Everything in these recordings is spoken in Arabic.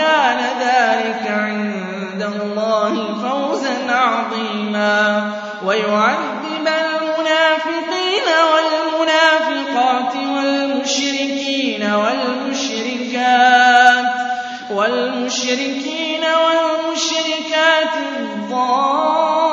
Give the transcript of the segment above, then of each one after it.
وكان ذلك عند الله فوزا عظيما. ويعذب المنافقين والمنافقات والمشركين والمشركات والمشركين والمشركات الظانين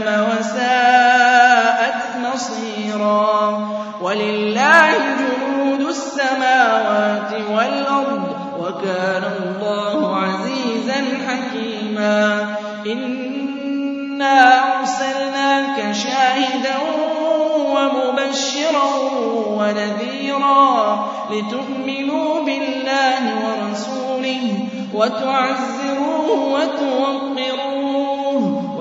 جهنم وساءت مصيرا. ولله جنود السماوات والأرض وكان الله عزيزا حكيما. إنا أرسلناك شاهدا ومبشرا ونذيرا لتؤمنوا بالله ورسوله وتعزروه وتوقروه.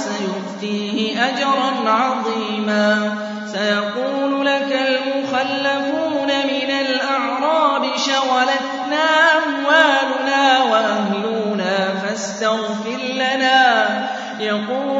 فسيؤتيه أجرا عظيما. سيقول لك المخلفون من الأعراب شغلتنا أموالنا وأهلنا فاستغفر لنا. يقولون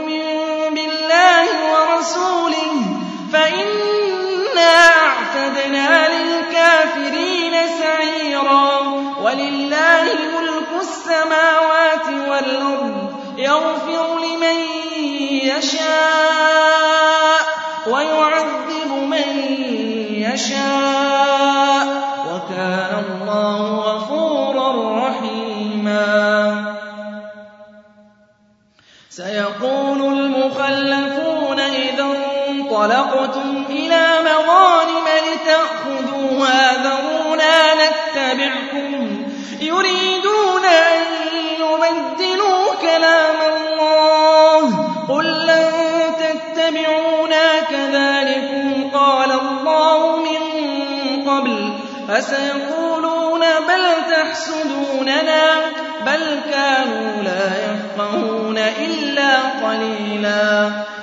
ورسوله فإنا أعتدنا للكافرين سعيرا. ولله ملك السماوات والأرض يغفر لمن يشاء ويعذب من يشاء. وكان الله انطلقتم إلى مغانم لتأخذوها ذرونا نتبعكم. يريدون أن يبدلوا كلام الله. قل لن تتبعونا كذلكم. قال الله من قبل. فسيقولون بل تحسدوننا. بل كانوا لا يفقهون إلا قليلا.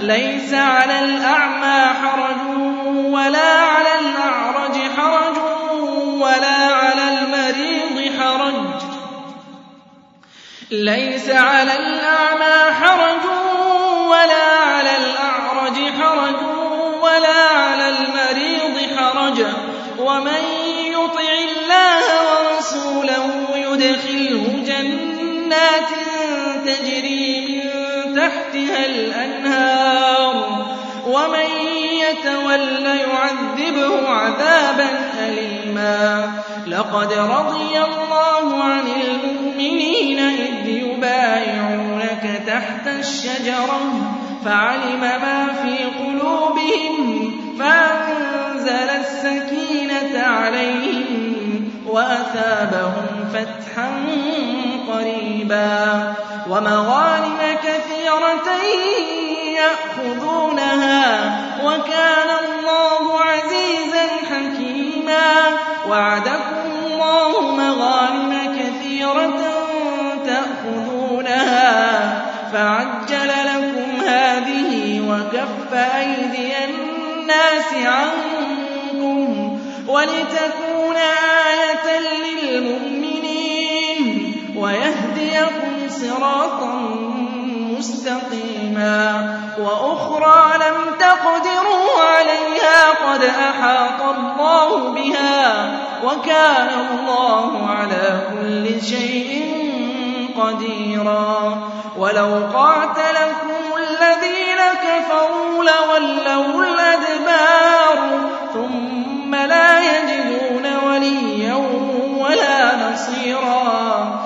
ليس على الأعمى حرج ولا على الأعرج حرج ولا على المريض حرج. ليس على الأعمى حرج ولا على الأعرج حرج ولا على المريض حرج. ومن يطع الله ورسوله يدخله جنات تجري تحتها الأنهار ومن يتول يعذبه عذابا أليما. لقد رضي الله عن المؤمنين إذ يبايعونك تحت الشجرة فعلم ما في قلوبهم فأنزل السكينة عليهم وأثابهم فتحا قريبا ومغانم كثيرة يأخذونها وكان الله عزيزا حكيما وعدكم الله مغانم كثيرة تأخذونها فعجل لكم هذه وكف أيدي الناس عنكم ولتكون آية للمؤمنين ويهديكم صراطا مستقيما وأخرى لم تقدروا عليها قد أحاط الله بها وكان الله على كل شيء قديرا ولو قاتلكم الذين كفروا لولوا الأدبار ثم لا يجدون وليا ولا نصيرا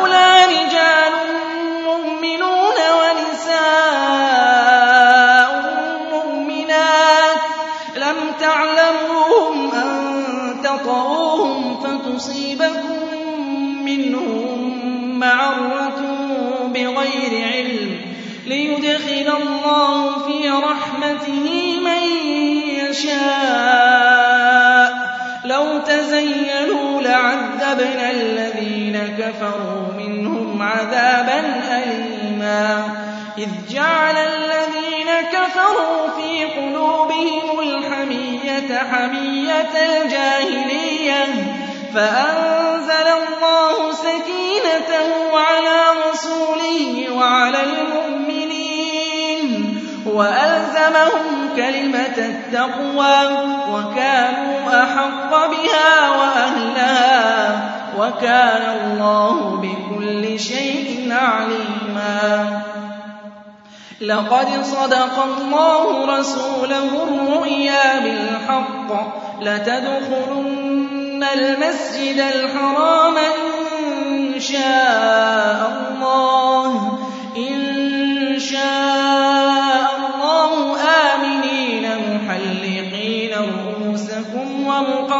لعذبنا الذين كفروا منهم عذابا أليما. إذ جعل الذين كفروا في قلوبهم الحمية حمية الجاهلية فأنزل الله سكينته على رسوله وعلى المؤمنين وألزمهم كلمة التقوى. وكانوا أحق بها وأهلها وكان الله بكل شيء عليما. لقد صدق الله رسوله الرؤيا بالحق لتدخلن المسجد الحرام إن شاء الله إن شاء